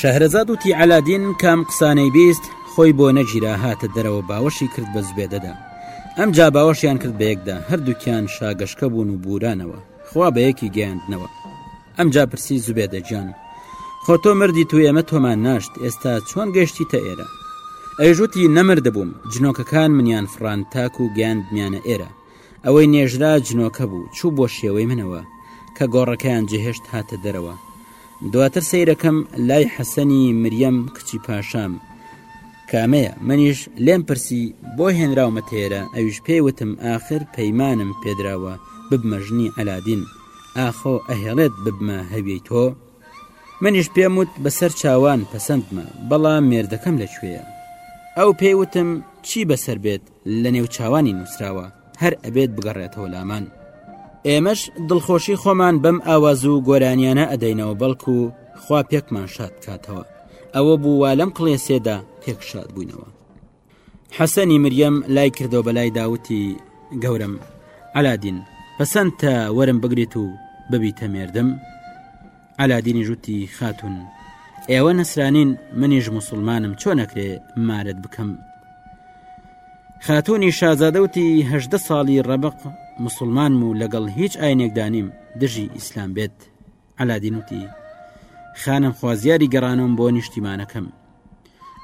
شەهرەزاد وتی عەلادین کام قسانەی بیست خۆی بۆ نەگیرا هاتە دەرەوە باوەشی کرد بە زوبێدەدا ئەمجا باوەشیان کرد بە یەکدا هەردووکیان شاگەشکە بوون و بوورانەوە خوا بە یەکی گەیاندنەوە ئەمجا پرسی زوبێدە گیان خۆ تۆ مردی تو ئێمە تۆمان ناشت ئێستا چۆن گەشتیتە ئێرە ئەیژوتی نەمردبووم جنۆکەکان منیان فڕان تاکو گەیاندمیانە ئێرە ئەوەی نێژرا جنۆکە بوو چوو بۆ شێوەی منەوە کە گۆڕەکەیان جێهێشت هاتە دەرەوە دواتر سەیرەکەم لای حەسەنی مریەم کچی پاشام کامەیە منیش لێم پرسی بۆ هێنراومە تێرە ئەویش پێی وتم ئاخر پەیمانم پێدراوە ببمەژنی ئەلادین ئاخۆ ئەهێڵێت ببمە هەویەی تۆ منیش پێم وت بەسەر چاوان پەسەندمە بەڵام مێردەکەم لەکوێیە ئەو پێی وتم چی بەسەر بێت لە نێوچاوانی نووسراوە هەر ئەبێت بگەڕێتەوە لامان ئێمەش دڵخۆشی خۆمان بەم ئاواز و گۆرانیانە ئەدەینەوە بەڵکو خوا پێکمان شاد کاتەوە ئەوە بوو وا لەم کڵێسێدا پێک شاد بووینەوە حەسەنی مریەم لای کردەوە بە لای داوتی گەورم ئەلادین پەسەندتە وەرم بگریت و ببیتە مێردم عەلادینیش وتی، خاتوون، ئێوە نەسرانین منیش موسڵمانم چۆن ئەکرێ مارت بکەم؟ خاتوونی شازادەوتی هەژدە ساڵی ڕەبق مسلمانم و لەگەڵ هیچ ئاینێکدانیم دژی ئیسلام بێت عەلادینوتی خانم خوازیاری گەڕانەوەم بۆ نیشتیمانەکەم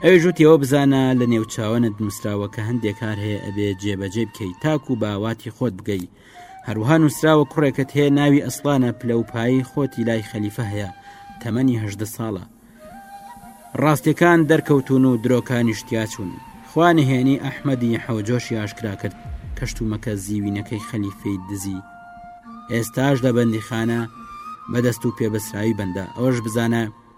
ئەوێژ وتی ئەوە بزانە لە نێوچوانت نووسراوە کە هەندێک کار هەیە ئەبێ جێبەجێ بکەیت تاکو و باواتی خۆت بگەی هەروها نووسراوە کوڕێکت هەیە ناوی ئەسلانە پلە و پایی خۆتی لای خەلیفە هەیە تەمەنی هەدە ساڵە ڕاستەکان دەرکەوتون و درۆکانی شتیاچون خوانهێنی ئەحمەدی حەوجۆشی ئاشکرا کرد کەشتومەکە زیوینەکەی خەلیفەی دزی ئێستاش لە بەندیخانە بەدەست و پێبەسراوی بەندە ئەوەش بزانە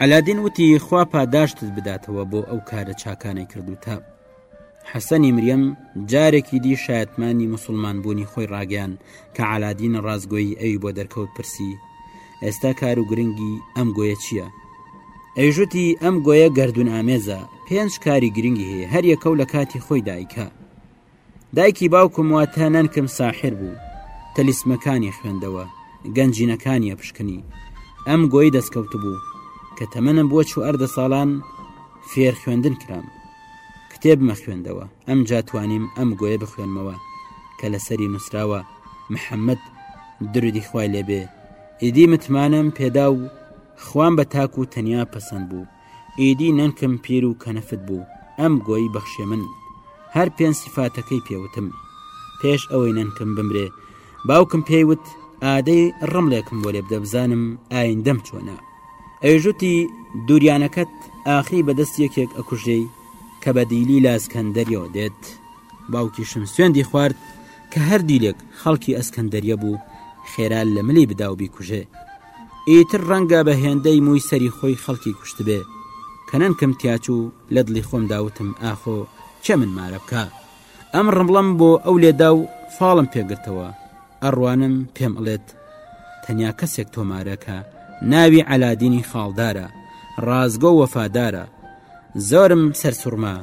عەلادین وتی خوا پاداشتت بداتەوە بۆ ئەو کارە چاکانەی کردوتە حەسەنی مریەم جارێکی دی شایەتمانی مسلمان بوونی خۆی ڕاگەیان کە عەلادین ڕازگۆیی ئەوی بۆ دەرکەوت پرسی ئێستا کار و گرنگی ئەم گۆیە چییە؟ ئەیژوتی ئەم گۆیە گردون ئامێزە پێنج کاری گرنگی هەیە هەر یەکەو لە کاتی خۆی دایکە دایکی باوکم واتە نەنکم ساحر بوو تەلیسمەکانی خوێندەوە گەنجینەکانی ئەپشکنی ئەم گۆی دەستکەوت بوو کە تەمەنم بووە چوو ئەردە ساڵان فێر خوێندن کرام کتێب مەخوێندەوە ئەم جاتوانیم ئەم گۆیە بخوێنمەوە کە لەسەری نووسراوە محەممەد درودی خوای لێبێ ئیدی متمانەم پێدا و خوان بە تاک و تەنیا پەسەند بوو ئیدی نەنکم پیر و کەنەفت بوو ئەم گۆی بەخشێ من هەر پێنج سیفاتەکەی پێوتم پێش ئەوەی نەنکم بمرێ باوکم پێیوت ئادەی ڕملێکم بۆ لێ بدە بزانم ئایندەم چۆنە ئەیژوتی دووریانەکەت ئاخری بەدەست یەکێک ئەکوژێی کە بەدیلی لاسکەندەریەوە دێت باوکیشم سوێندی خوارد کە هەر دیلێک خەڵکی ئەسکەندەریە بوو خێرا لە ملی بدا و بیکوژێ ئیتر ڕەنگە بە هێندەی مووی سەری خۆی خەڵکی کوشتبێ کە نەنکم تیاچوو لە دڵی خۆم داوتم ئاخۆ کێ من مارە بکە ئەم ڕمڵەم بۆ ئەو لێدا و فاڵم پێگرتەوە ئەڕوانم پێم ئەڵێت تەنیا کەسێک تۆمارەکە ناوی عەلادینی خاڵدارە ڕازگۆ وەفادارە زۆرم سەرسوڕما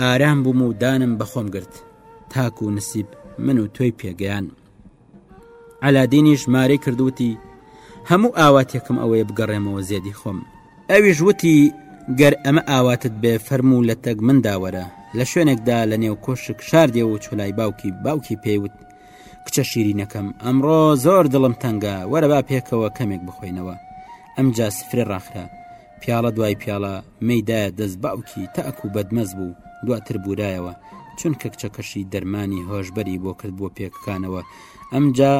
ئارام بووم و دانم بەخۆم گرت تاکو و نسیب من و تۆی پێگەیان ئەلادینیش مارەی کردوتی هەموو ئاواتێکم ئەوەیە بگەڕێمەوە زێدی خۆم ئەویش وتی گەر ئەمە ئاواتت بێ فەرموو لە تەک من داوەرە لە شوێنێکدا لە نێو کۆشک شاردێ و چۆلای باوکی باوکی پێیوت کچە شیرینەکەم ئەمڕۆ زۆر دڵم تەنگە وەرەبا پێکەوە کەمێک بخۆینەوە ئەمجا سفرە ڕاخرا پیاڵە دوای پیاڵە مەی دایە دەست باوکی تاکو و بەدمەز بوو دواتر بورایەوە چونکە کچەکەشی دەرمانی هۆشبەری بۆ کرد بۆ پێککانەوە ئەمجا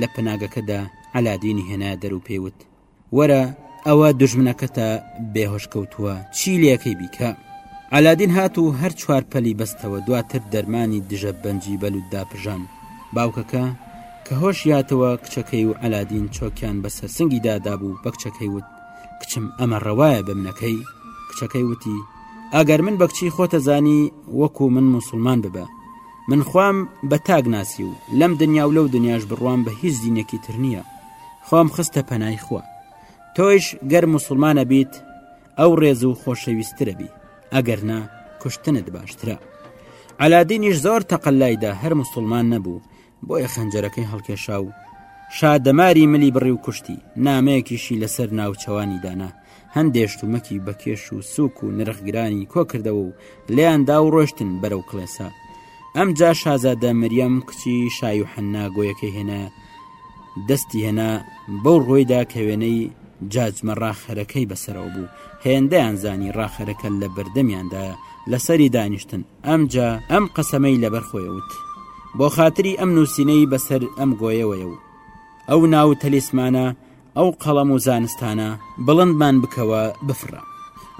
لە پناگەکەدا عەلادینی هێنایە دەر و پێیوت وەرە ئەوە دژمنەکەتە بێهۆش کەوتووە چی لەکەی بیکە ئالادین هات و هەر چوار پەلی بەستەوە دواتر دەرمانی دژە بەنجی بەلود داپژان باوکەکە کە هۆش یاتەوە کچەکەی و ئەلادین چۆکیان بەسەر سنگی دادابوو بە کچەکەی وت کچم ئەمە ڕەوایە بە منەکەی کچەکەی وتی ئەگەر من بە کچی خۆتە زانی وەکو من مسلمان ببە من خۆم بە تاک ناسی و لەم دنیا و لەو دنیاش بڕوام بە هیچ دینێکی تر نییە خۆم خستە پەنای خوا تۆیش گەر مسلمانە بیت ئەو ڕێز و خۆشەویسترە بی ئەگەر نا کوشتنت باشترە علادینیش زۆر تەقللایدا هەر مسلمان نەبوو بۆیە خەنجەرەکەی هەڵکێشا و شا دەماری ملی بڕی و کوشتی نامەیەکیشی لەسەر ناوچەوانی دانا هەندێشت و مەکی بەکێش و سوک و نرخگرانی کۆکردەوە و لێیاندا و ڕۆشتن بەرەو کڵێسا ئەم جا شازادە مریەم کچی شای و حەننا گۆیەکەی هێنا دەستی هێنا بەو ڕۆیدا کە وێنەی جاجمە ڕاخەرەکەی بەسەرەوە بوو هێندەیان زانی ڕاخەرەکە لە بەردەمیاندایە لەسەری دانیشتن ئەمجا ئەم قەسەمەی لەبەر خۆی وت بۆ خاتری ئەم نووسینەی بەسەر ئەم گۆیەوەیە و ئەو ناو تەلیسمانە ئەو قەڵەم و زانستانە بڵندمان بکەوە بفڕە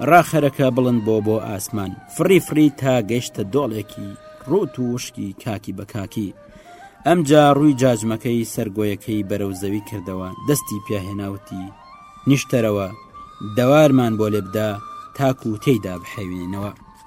ڕاخەرەکە بڵند بۆ بۆ ئاسمان فڕی فڕی تا گەشتە دۆڵێکی ڕوت و وشکی کاکی بە کاکی ئەمجا ڕووی جاجمەکەی سەرگۆیەکەی بەرەو زەوی کردەوە دەستی پیاهێناوتی نیشتەرەوە دەوارمان بۆ لێبدا تاکو و تێیدا بحەوێنەوە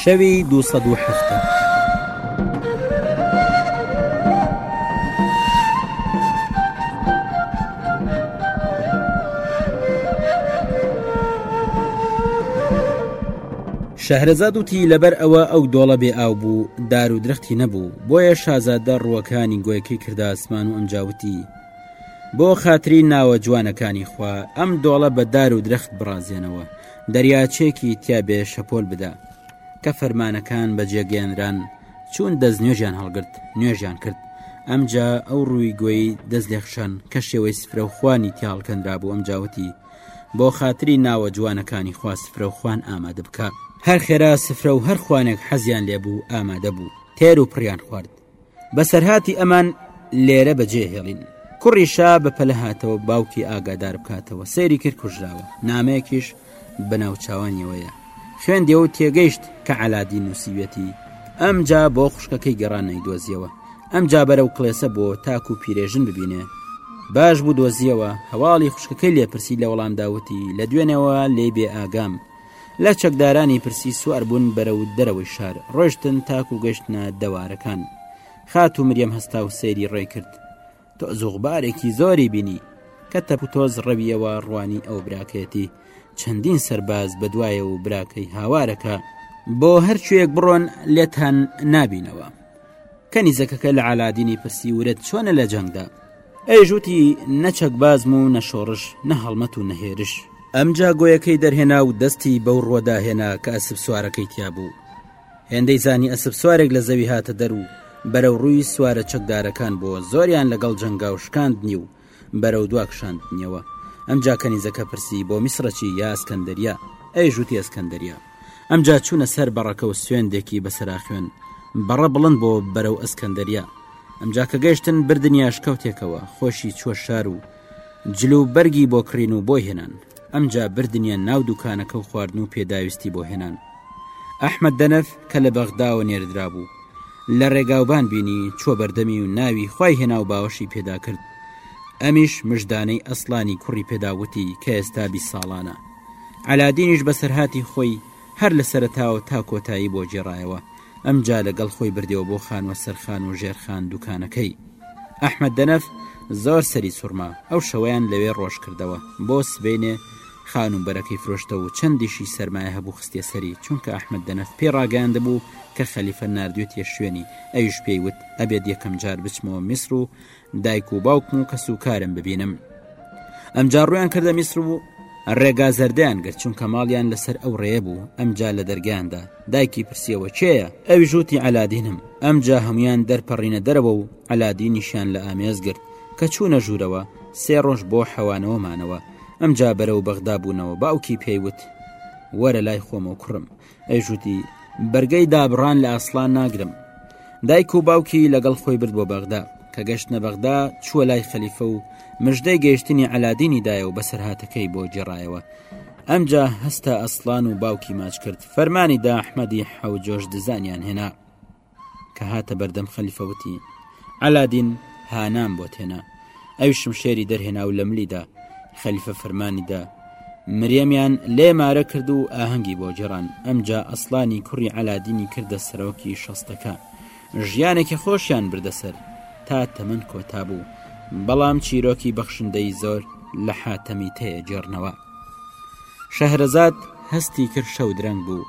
شەوی دوو سەد و حەفتا. شەهرەزاد وتی لەبەر ئەوە ئەو دۆڵە بێ ئاو بوو دار و درختی نەبوو بۆیە شازادە ڕووەکانی گۆیەکەی کردە ئاسمان و ئەمجاوتی بۆ خاتری ناوە جوانەکانی خوا ئەم دۆڵە بە دار و درەخت بڕازێنەوە دەریاچێکی تیا بێ شەپۆل بدا کە فەرمانەکان بە جێگەیەنران چوون دەست نوێژیان هەڵگرت نوێژیان کرد ئەمجا ئەو ڕووی گوێی دەست لێخشان کە شێوەی سفرەوخوانی تیاڵکەندرا بوو ئەم جاوتی بۆ خاتری ناوە جوانەکانی خوا سفرەوخوان ئامادە بکە هەر خێرا سفرە و هەر خوانێک حەزیان لێبوو ئامادە بوو تێر و پڕیان خوارد بەسەرهاتی ئەمان لێرە بەجێ هێڵین کوڕی شا بە پەلە هاتەوە باوکی ئاگادار بکاتەوە سەیری کرد کوژراوە نامەیەکیش بە ناوچوانیەوەیە خوێن دێو تێگەیشت کە علادی نووسیوێتی ئەمجا بۆ خوشکەکەی گەڕان نەیدۆزیەوە ئەم جابەرە و کڵێسە بۆ تاک و پیرێژن ببینێ باش بوو دۆزیەوە هەواڵی خوشکەکەی لێپرسی لە وەڵامداوتی لە دوێنەوە لێ بێ ئاگام لە چەکدارانی پرسی سوار بوون بەرە و دەرەوەی شار ڕۆشتن تاک و گەشتە دەوارەکان خات و مریەم هەستا و سەیری ڕێ کرد تۆ زۆغبارێکی زۆری بینی کە تەپ و تۆز ڕەویەوە ڕوانی ئەو براکەیەتی چەندین سەرباز بەدوایە و براکەی هاوارەکە بۆ هەرچوێک بڕۆن لێتان نابینەوە کەنیزەکەکە لە عالادینی پرسی ورەت چۆنە لە جەنگدا ئەیژوتی نەچەک بازم و نەشۆڕش نە هەڵمەت و نەهێرش ئەمجا گۆیەکەی دەرهێنا و دەستی بەو ڕۆدا هێنا کە ئەسب سوارەکەی تیا بوو هێندەی زانی ئەسب سوارێک لە زەوی هاتە دەر و بەرەو ڕووی سوارە چەکدارەکان بۆ زۆریان لەگەڵ جەنگاو شکاندنی و بەرەو دوا کشاندنیەوە ئەمجا کەنیزەکە پرسی بۆ میسرەچی یا ئەسکەندەریا ئەویش وتی ئەسکەندەریا ئەمجا چوونە سەر بەڕەکە و سوێندێکی بەسەرا خوێن بەڕە بڵند بۆ بەرەو ئەسکەندەریا ئەمجا کە گەشتن بردنیاش کەوتێکەوە خۆشی چوە شار و جلو بەرگی بۆ کڕین و بۆی هێنان ئەمجا بردنیان ناو دوکانەکە و خواردن و پێداویستی بۆ هێنان. ئەحمەد دەنەف کە لە بەغداوە نێردرابوو، لە رێگاوبان بینی، چووە بەردەمی و ناوی خوای هێنا و باوەشی پێدا کرد. ئەمیش مژدانەی ئەسڵانی کوڕی پێدا وتی کە ئێستا بیست ساڵانە. عەلادینیش بەسەرهاتی خۆی، هەر لە سەرەتاوە تا کۆتایی بۆ گێڕایەوە، ئەمجا لە گەڵ خۆی بردەوە بۆ خانوە سەرخان و ژێرخان دوکانەکەی. ئەحمەد دەنەف زۆر سەری سوڕما، ئەو شەوەیان لەوێ ڕۆژ کردەوە، بۆ سبەینێ خانوبەرەکەی فرۆشتەوە و چەندیشی سەرمایە هەبوو خستیە سەری، چونکە ئەحمەد دەنەف پێی ڕاگەیاندبوو کە خەلیفە ناردوێتیە شوێنی، ئەویش پێی وت ئەبێت یەکەم جار بچمەوە میسڕ و دایک و باوکم و کەس و کارم ببینم ئەمجا ڕویان کردە میسر و ڕێگا زەردەیان گرت چونکە ماڵیان لەسەر ئەو ڕێ بوو ئەمجا لە دەرگیاندا دایکی پرسیەوە کێیە ئەوی ژووتی ئەلادینم ئەمجا هەمویان دەرپەڕینە دەرەوە و ئەلادینیشیان لە ئامێز گرت کە چوونە ژوورەوە سێ ڕۆژ بۆ حەوانەوە مانەوە ئەمجا بەرە و بەغدا بوونەوە باوکی پێیوت وەرە لای خۆمە و کوڕم ئەویش وتی، بەرگەی دابڕان لە ئاسڵان ناگرم. دایک و باوکی لەگەڵ خۆی برد بۆ بەغدا، کە گەشتنە بەغدا چووە لای خەلیفە و مژدەی گەیشتنی عەلادینی دایە و بەسەرهاتەکەی بۆ گێڕایەوە. ئەمجا هەستا ئەسڵان و باوکی ماچ کرد، فەرمانی دا ئەحمەدی حەوجۆش دزانیان هێنا. کە هاتە بەردەم خەلیفە وتی عەلادین هانام بۆ تێنا ئەوی شمشێری دەرهێنا و لە ملیدا خەلیفە فەرمانی دا مریەمیان لێ مارە کرد و ئاهەنگی بۆ جێران ئەمجا ئەسلانی کوڕی عەلادینی کردە سەرۆکی شەستەکە ژیانێکی خۆشیان بردەسەر تا تەمەن کۆتا بوو بەڵام چیرۆکی بەخشندەی زۆر لە حاتەمی تەیە جێرنەوە شەهرەزاد هەستی کرد شەو درەنگ بوو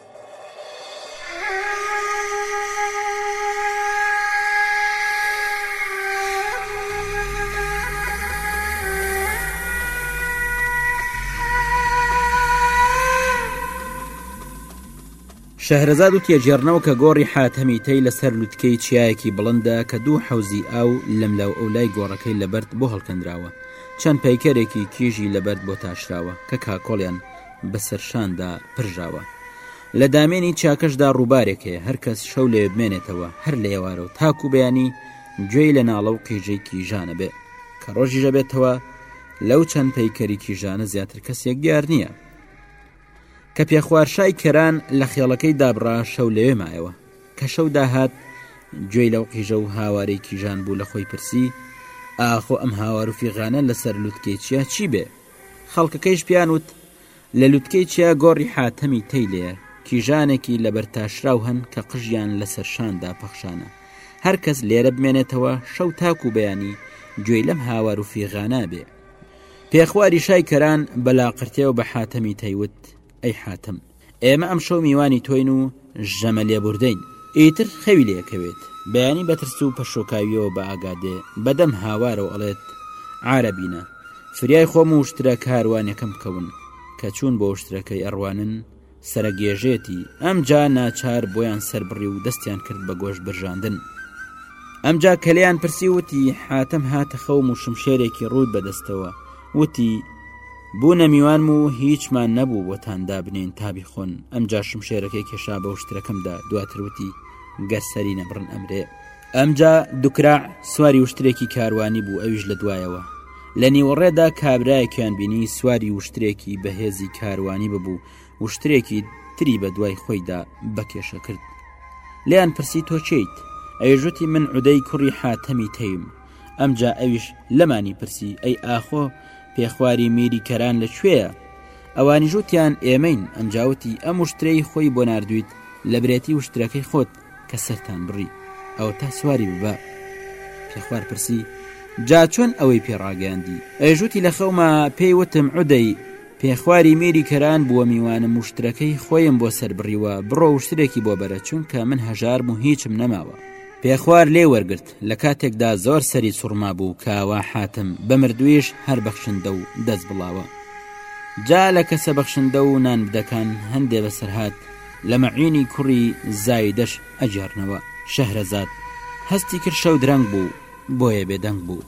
شەهرەزاد وتیە جێرنەوە کە گۆڕی حاتەمی تەی لەسەر لوتکەی چیایەکی بڵندە کە دوو حەوزی ئاو لەم لاو ئەو لای گۆڕەکەی لەبەرد بۆ هەڵکەندراوە چەند پەیکەرێکی کیژی لەبەرد بۆ تاشراوە کە کاکۆڵیان بە سەرشاندا پرژاوە. لە دامێنی چاکەشدا ڕووبارێک هەیە، هەر کەس شەو لەوێ بمێنێتەوە، هەر لە ئێوارەوە تاکوو بەیانی گوێی لە ناڵە و قیژەی کیژانە بێ. کە ڕۆژیش ئەبێتەوە، لەو چەند پەیکەری کیژانە زیاتر کەسێک دیار نییە. کە پێخوارشای کەران لە خێڵەکەی دابڕا، شەو لەوێ مایەوە. کە شەو داهات، گوێی لەو قیژە و هاوارەی کیژان بوو، لە خۆی پرسی، ئاخۆ ئەم هاوار و فیغانە لەسەر لووتکەی چیا چی بێ؟ خەڵکەکەیش پیان وت، لە لوتکەی چیا گۆڕی حاتەمی تەیلێ کیژانێکی لەبەر تاشراو هەن کە قژیان لە سەر شاندا پەخشانە، هەر کەس لێرە بمێنێتەوە شەو تاکوو بەیانی گوێی لەم هاوار و فیغانە بێ. پێخواری شای کەران بە لاقرتێوە بە حاتەمی تەی وت، ئەی حاتەم ئێمە ئەمشەو میوانی تۆین و ژەمە لێبوردەین ئیتر خەوی لێکەوێت بەیانی بەترس و پەشۆکاویەوە بە ئاگادێ بەدەم هاوارەوە ئەڵێت عارەبینە فریای خۆم و شترە کاروانەکەم بکەون کە چوون بۆ شترەکەی ئەڕوانن سەرگێژێتی ئەمجا ناچار بۆیان سربڕی و دەستیان کرد بە گۆش برژاندن ئەمجا کەلیان پرسی وتی حاتم هاتە خەوم و شمشێرێکی ڕوود بەدەستەوە وتی، بوونە میوانم و هیچمان نەبوو بۆتان دابنێین تا بیخۆن، ئەمجا شمشێرەکەی کێشا بە وشترەکەمدا، دواتر وتی، گەر سەری نەبڕن ئەمرێ. ئەمجا دوکراع سواری وشترێکی کاروانی بوو، ئەویش لە دوایەوە. لە نیوەڕێدا کابرایەکیان بینی سواری وشترێکی بەهێزی کاروانی ببوو، وشترێکی تری بە دوای خۆیدا بە کێشە کرد. لێیان پرسی، تۆ کێیت؟ ئەویش وتی، من عودەی کوڕی حاتەمی تەیم. ئەمجا ئەویش لەمانی پرسی ئەی ئاخۆ پێخواری میری کەران لە کوێیە ئەوانی ژوتیان ئێمەین ئەمجاوتی ئەم وشترەی خۆی بۆ نردویت لە برێتی وشترەکەی خۆت کە سەران بڕی ئەو تا سواری ببە پێخوار پرسی جا چۆن ئەوەی پێڕاگەاندی ئەژوتی لە خەوما پێی وتم عودەی پێخواری میری کەران بووە میوانم وشترەکەی خۆیم بۆ سەر بڕیوە بڕۆ وشترێکی بۆ بەرە چونکە من هەژارم و هیچم نەماوە پێ خوار لێ وەرگرت لە کاتێکدا زۆر سەری سوڕما بوو کاوە حاتم بە مردوویش هەر بەخشندە و دەست بڵاوە جا لە کەسە بەخشندە و نان بدەکان هەندێ بەسەرهات لە مەعینی کوڕی زایدەش ئەگێڕنەوە شەهرەزاد هەستی کرد شەو درەنگ بوو بۆیە بێدەنگ بوو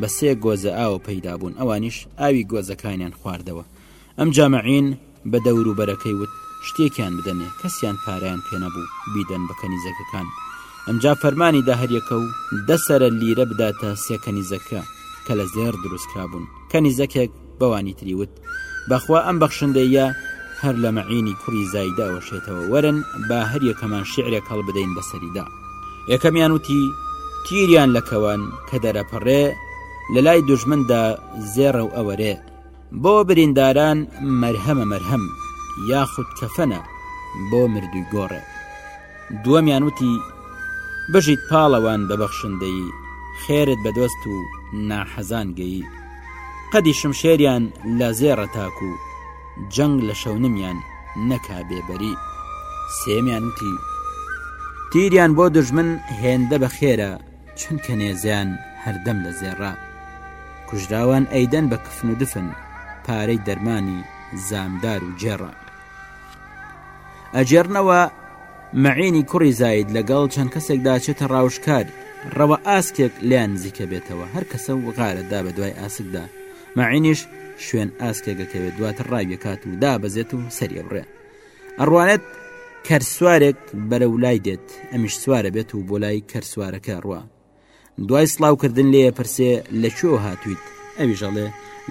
بە سێ گۆزە ئاوە پەیدا بوون ئەوانیش ئاوی گۆزەکانیان خواردەوە ئەم جامعین بە دەوروبەرەکەی وت شتێکیان بدەنێ کەسیان پارەیان پێنەبوو بیدەن بە کەنیزەکەکان ئەمجا فەرمانی دا هەریەکە و دەسرە لیرە بداتە سێکەنیزەکە کە لە زێر دروستکرابوون کەنیزەکێک بەوانی تری وت بەخوا ئەم بەخشندەیە هەر لە مەعینی کوڕی زایدا وەشێتەوە وەرن با هەر یەکەمان شعرێک هەڵ بدەین بەسەریدا یەکەمیان وتی تیریان لە کەوان کە دەرەپەڕێ لە لای دژمندا زێڕە و ئەوەرێ بۆ برینداران مەرهەمە مەرهەم یاخود کەفەنە بۆ مردووی گۆڕێ دووەمیان وتی بژیت پاڵەوان بە بەخشندەیی خێرت بە دۆست و ناحەزان گەیی قەدی شمشێریان لە زێڕە تاک و جەنگ لە شەونمیان نەکا بێبەری سێمیان وتی تیریان بۆ دژمن هێندە بە خێرە چونکە نێزیان هەردەم لە زێڕە کوژراوان ئەیدەن بە کفن و دفن پارەی دەرمانی زامدار و جێڕە ئەگێڕنەوە مەعینی کوڕی زاید لەگەڵ چەند کەسێکدا چێتە ڕاوشکار ڕەوە ئاسکێک لیان نزیکە بێتەوە هەر کەسە و غارەدا بە دوای ئاسکدا مەعینیش شوێن ئاسکێگەکەوێت دواتر ڕاویەکات و دابەزێت و سەری بڕێ ئەڕوانێت کەرسوارێک بەرە و لای دێت ئەمیش سوارە بێت و بۆ لای کەرسوارەکە ڕوە دوای سڵاوکردن لێ پرسێ لە کوێ هاتوویت ئەویش ئەڵێ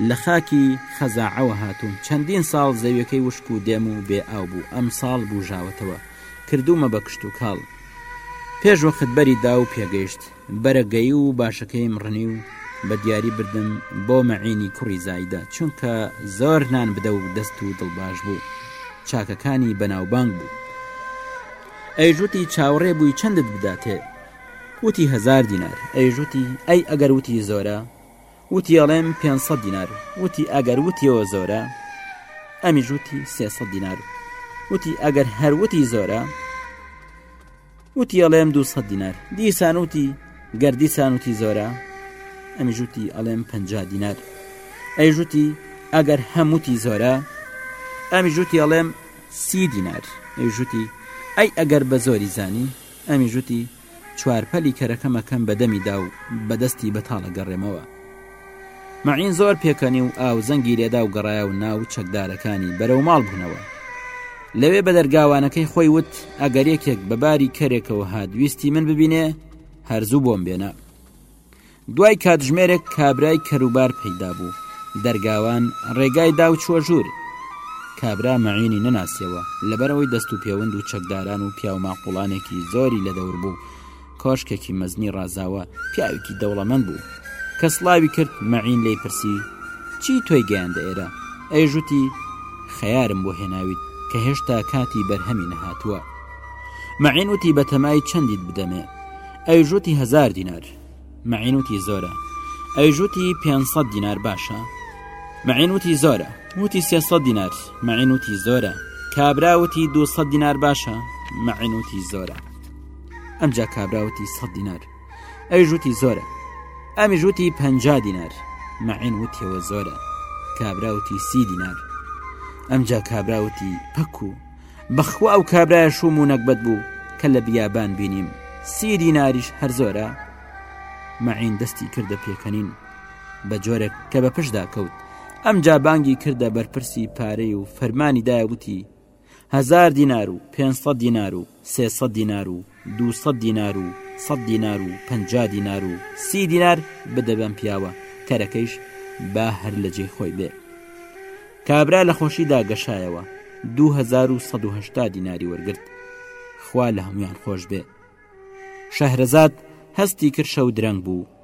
لە خاکی خەزاعەوە هاتووم چەندین ساڵ زەویەکەی وشک و دێم و بێ ئاو بوو ئەم ساڵ بوژاوەتەوە کردومە بە کشت و کاڵ پێش وەخت بەری دا و پێگەیشت بەرەگەی و باشەکەیم ڕنی و بە دیاری بردم بۆ مەعینی کوڕی زایدە چونکە زۆر نان بدە و دەست و دڵباش بوو چاکەکانی بەناوبانگ بوو ئەیژوتی چاوەڕێ بووی چەندت بداتێ وتی هەزار دینار ئەیش وتی ئەی ئەگەر وتی زۆرە وتی ئەڵێم پێ دینار وتی ئەگەر وتیەوە زۆرە ئەمی ژوتی سێ دینار وتی ئەگەر هەروتی زۆرە وتی ئەڵێم دو دینار دیسان وتی گەردی سانوتی زۆرە ئەمی ژوتی ئەڵێم پ دینار ئەی ژوتی ئەگەر هەمووتی زۆرە ئەمی ژوتی ئەڵێم سی دینار ئەی ژوتی ئەی ئەگەر بە زۆری زانی ئەمیش وتی، چوار پەلی کەرەکەم ئەکەم بە دەمی دا و بە دەستی بەتاڵ ئەگەڕێمەوە. مەعین زۆر پێکەنی و ئاو زەنگی لێدا و گەڕایە و ناو چەکدارەکانی بەرەو ماڵ بوونەوە. لەوێ بە دەرگاوانەکەی خۆی وت، ئەگەر یەکێک بە باری کەرێکەوە هات ویستی من ببینێ، هەر زوو بۆم بێنە. دوای کاتژمێرێک کابرای کەروبار پەیدا بوو، دەرگاوان ڕێگای دا و چووە ژوور. کابرا مەعینی نەناسیەوە، لەبەرئەوەی دەست و پێوند و چەکداران و پیاو ماقوڵانێکی زۆری لە دەور بوو، کۆشکێکی مەزنی ڕازاوە، پیاوێکی دەوڵەمەند بوو. کە سڵاوی کرد، مەعین لێی پرسی، چی تۆی گەیاندە ئێرە؟ ئەویش وتی، خەیارم بۆ هێناویت، کە هێشتا کاتی بەرهەمی نەهاتووە. مەعین وتی، بەتەمای چەندیت بدەمێ؟ ئەویش وتی، هەزار دینار. مەعین وتی زۆرە ئەویش وتی پێنج سەد دینار باشە مەعین وتی زۆرە وتی سێ سەد دینار مەعین وتی زۆرە کابرا وتی دوو سەد دینار باشە مەعین وتی زۆرە ئەمجا کابرا وتی سەد دینار ئەویش وتی زۆرە ئەمیش وتی پەنج دینار مەعین وتیەوە زۆرە کابرا وتی سی دینار ئەمجا کابرا وتی پەکو بەخوا ئەو کابرایە شوم و نەگبەت بوو کە لە بیابان بینیم سی دیناریش هەر زۆرە مەعین دەستی کردە پێکەنین بە جۆرێک کە بە پشدا کەوت ئەم جابانگی کردە بەرپرسی پارەی و فەرمانی دایوتی هزار دینار و 500 دینار و 300 دینار و دوو سەد دینار و سەد دینار و پەنجا دینار و سی دینار بدە بەم پیاوە کەرەکەیش با هەر لە جێی خۆی بێ کابرا لە خۆشیدا گەشایەوە 1970 دیناری وەرگرت خوا لە هەمویان خۆش بێ شەهرەزاد هەستی کرشە و درەنگ بوو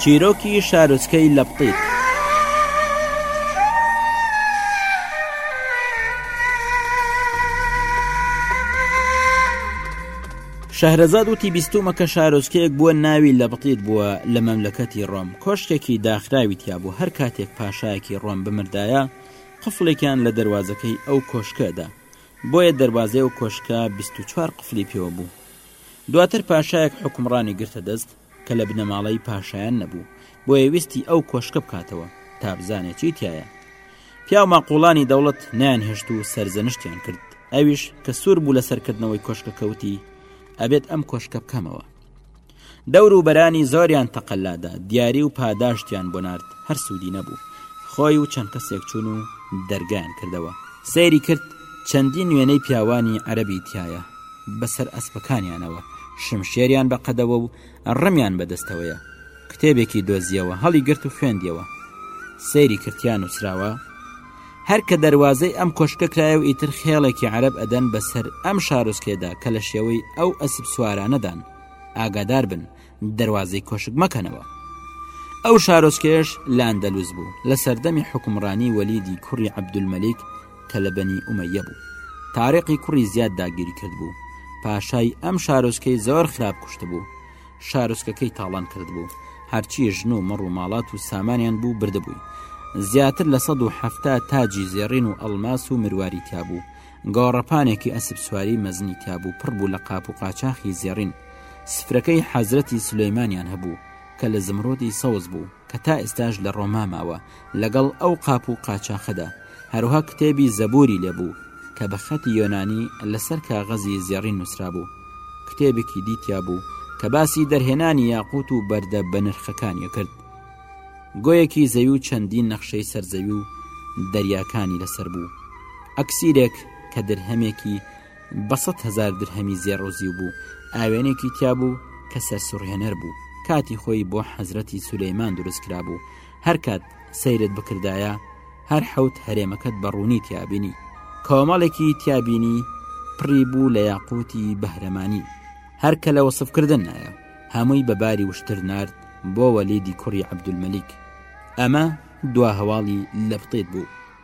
چیرۆکی شارۆچکەی لەپتیت شەهرەزاد وتی بیستومە کە شارۆچکەیەک بووە ناوی لە بەتیت بووە لە مەملەکەتی ڕۆم کۆشتێکی داخراوی تیابوو هەر کاتێک پاشایەکی ڕۆم بمردایە قفڵێکیان لە دەروازەکەی ئەو کۆشکە دا، بۆیە دەروازەی ئەو کۆشکە بیست و چوار قفڵی پێوە بوو. دواتر پاشایەک حوکمڕانی گرتە دەست کە لە بنەماڵەی پاشایان نەبوو، بۆیە ویستی ئەو کۆشکە بکاتەوە تا بزانێ چی تیایە. پیاو ماقوڵانی دەوڵەت نەیانهێشت و سەرزەنشتیان کرد، ئەویش کە سوور بوو لە سەرکردنەوەی کۆشکەکە وتی، ئەبێت ئەم کۆشکە بکەمەوە. دەوروبەرانی زۆریان تەقەلادا دیاری و پاداشتیان بۆ نرد هەر سوودی نەبوو خۆی و چەند کەسێک چوون و دەرگیان کردەوە سەیری کرد چەندی نوێنەی پیاوانی عەربی تایە بەسەر ئەسپەکانیانەوە شمشێریان بە قەدەوە و ڕمیان بەدەستەوەیە کتێبێکی دۆزیەوە هەڵی گرت و خوێندیەوە سەیری کردیان و سراوە هەر کە دەروازەی ئەم کۆشکە کرایە و ئیتر خێڵێکی عەرب ئەدەن بەسەر ئەم شارۆچکێدا کە لە شێوەی ئەو ئەسب سوارانەدان ئاگادار بن دەروازەی کۆشک مەکەنەوە ئەو شارۆچکێش لاندەلووز بوو لە سەردەمی حکومڕانی وەلیدی کوڕی عەبدولمەلیک کە لە بەنی ئومەیە بوو تارێقی کوڕی زیاد داگیری کرد بوو پاشای ئەم شارۆچکەی زۆر خراپ کوشت بوو شارۆچکەکەی تاڵان کردبوو هەرچی ژن و مەڕ و ماڵات و سامانیان بوو بردبووی زیاتر لە 1970 تاجی زێڕین و ئەلماس و مرواری تیابوو گۆڕەپانێکی ئەسب سواری مەزنی تیابوو پڕ بوو لە قاپ و قاچاخی زێڕین سفرەکەی حەزرەتی سلەیمانیان هەبوو کە لە زمرۆدی سەوز بوو کە تا ئێستاش لە ڕۆما ماوە لەگەڵ ئەو قاپ و قاچاخەدا، هەروەها کتێبی زەبووری لێ بوو کە بە خەتی یۆنانی لەسەر کاغەزی زێڕین نووسرابوو، کتێبێکی دی تیا بوو کە باسی دەرهێنانی یاقووت و بەردە بەنرخەکانی کرد. گۆیەکی زەوی و چەندین نەخشەی سەر زەوی و دەریاکانی لەسەر بوو. ئەکسیرێک کە درهەمێکی بە سەد هەزار درهەمی زێڕوزیو بوو ئاوێنێکی تیابوو کە سەرسوڕهێنەر بوو کاتی خۆی بۆ حەزرەتی سولەیمان دروست کرابوو هەرکات سەیرت بکردایە هەر حەوت هەرێمەکەت بە ڕوونی تیابینی کۆمەڵێکی تیابینی پڕی بوو لە یاقوتی بەهرەمانی هەر کە لە وەسفکردن نایە هەمووی بە باری وشتر نرد بۆ وەلیدی کوڕی عەبدولمەلیک ئەمە دوا هەواڵی لەبتیت بوو